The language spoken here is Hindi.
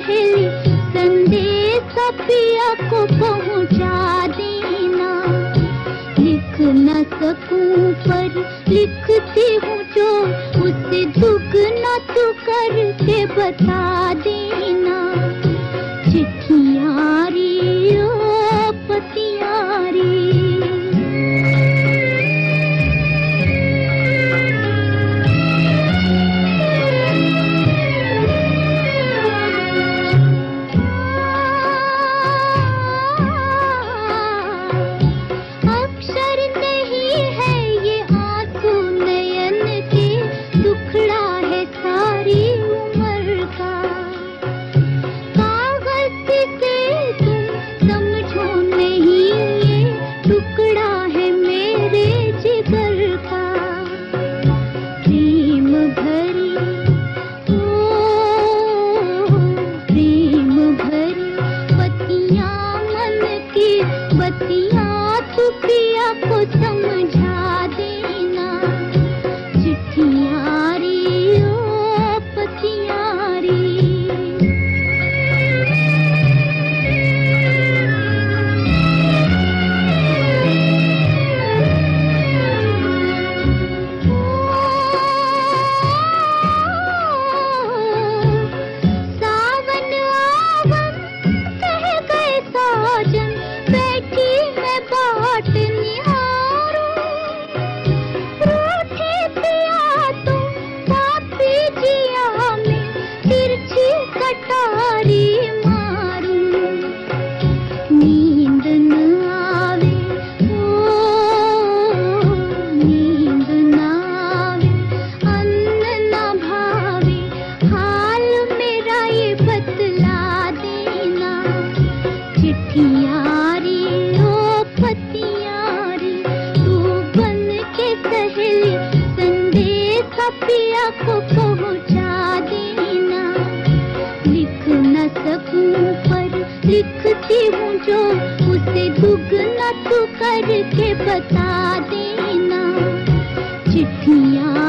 पहले संदेश पिया को पहुँचा देना। लिख न सकूँ पर लिखती हूँ जो, उसे न तू करके बता देना। पिया को पहुँचा देना। लिख न सकूँ पर लिखती हूँ जो, उसे दुगना तू करके बता देना। चिट्ठिया